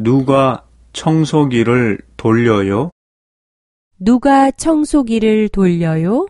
누가 청소기를 돌려요? 누가 청소기를 돌려요?